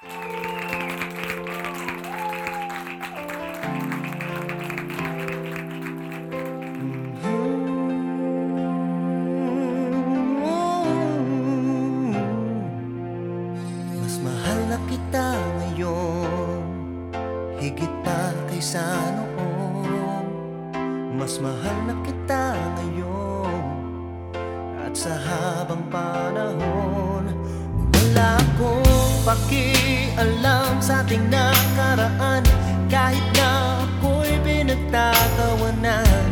Na kita ngayon Higit pa kaysa noon. Mas mahal na kita ngayon At sa habang panahon Wala akong pakialam sa ating nakaraan. Kahit na ako'y pinagtatawanan.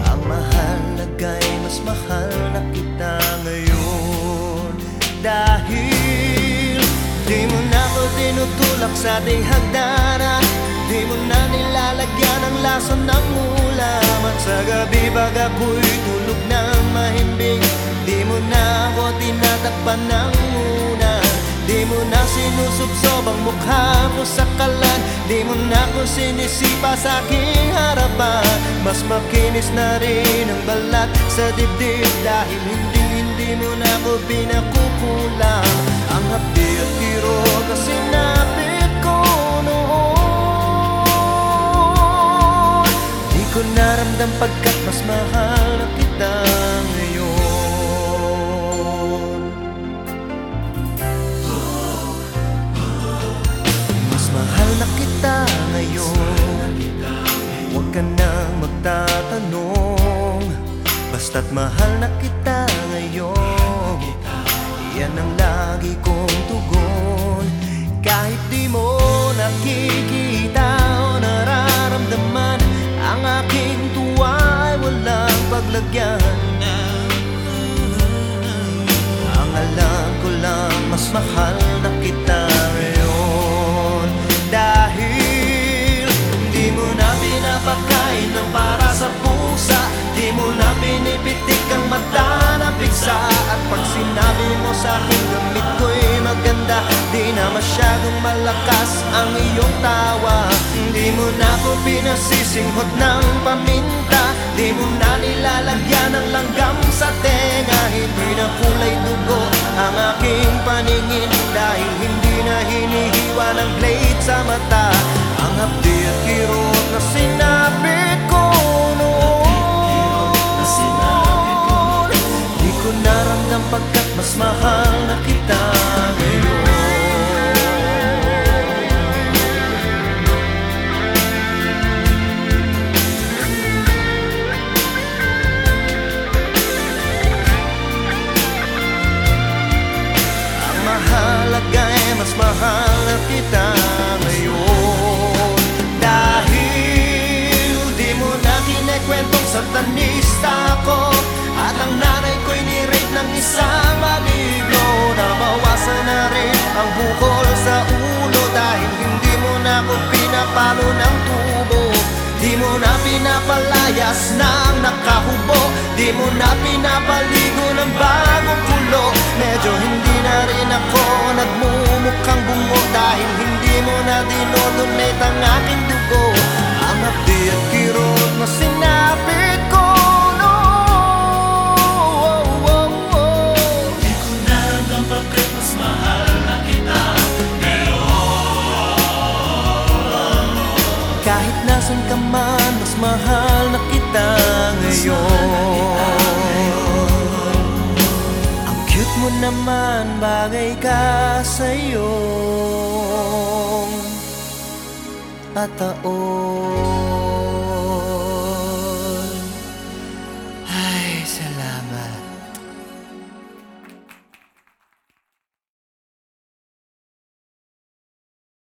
Ang mahalaga'y mas mahal na kita ngayon. Dahil di mo na ako tinutulak sa ating hagdanan Di mo na nilalagyan ang lason ng ulam. At sa gabi pag ako'y tulog ng ng muna Di mo na sinusubsob ang mukha mo sa kalan. Di mo na ako sinisipa sa aking harapan. Mas makinis na rin ang balat sa dibdib Dahil hindi hindi mo na ako pinakukulang. Ang hapdi at tiro na sinapit ko noon. Di ko naramdam pagkat mas mahal na kita ka nang magtatanong. Basta't mahal na kita ngayon. Yan ang lagi kong tugon. Kahit di mo nakikita o nararamdaman Ang aking tuwa ay walang paglagyan. Ang alam ko lang mas mahal na kita Pinipitik ang mata na piksa. At pag sinabi mo sa akin gamit ko'y maganda. Di na masyadong malakas ang iyong tawa. Di mo na ako pinasisinghot ng paminta. Di mo na nilalagyan ng langgam sa tenga. Hindi na kulay dugo ang aking paningin. Dahil hindi na hinihiwa ng blade sa mata mas mahal na kita ngayon. Ang mahalaga ay mas mahal na kita ngayon. Dahil di mo na kinikwentong satanista ako At ang nanay ng isang maligno Nabawasan na rin ang bukol sa ulo Dahil hindi mo na ako pinapalo ng tubo. Di mo na pinapalayas ng nakahubo Di mo na pinapaligo ng bagong kulo Medyo hindi na rin ako Nasan ka man, mas mahal na kita ngayon? Ang cute mo naman, bagay ka sa'yo. Patao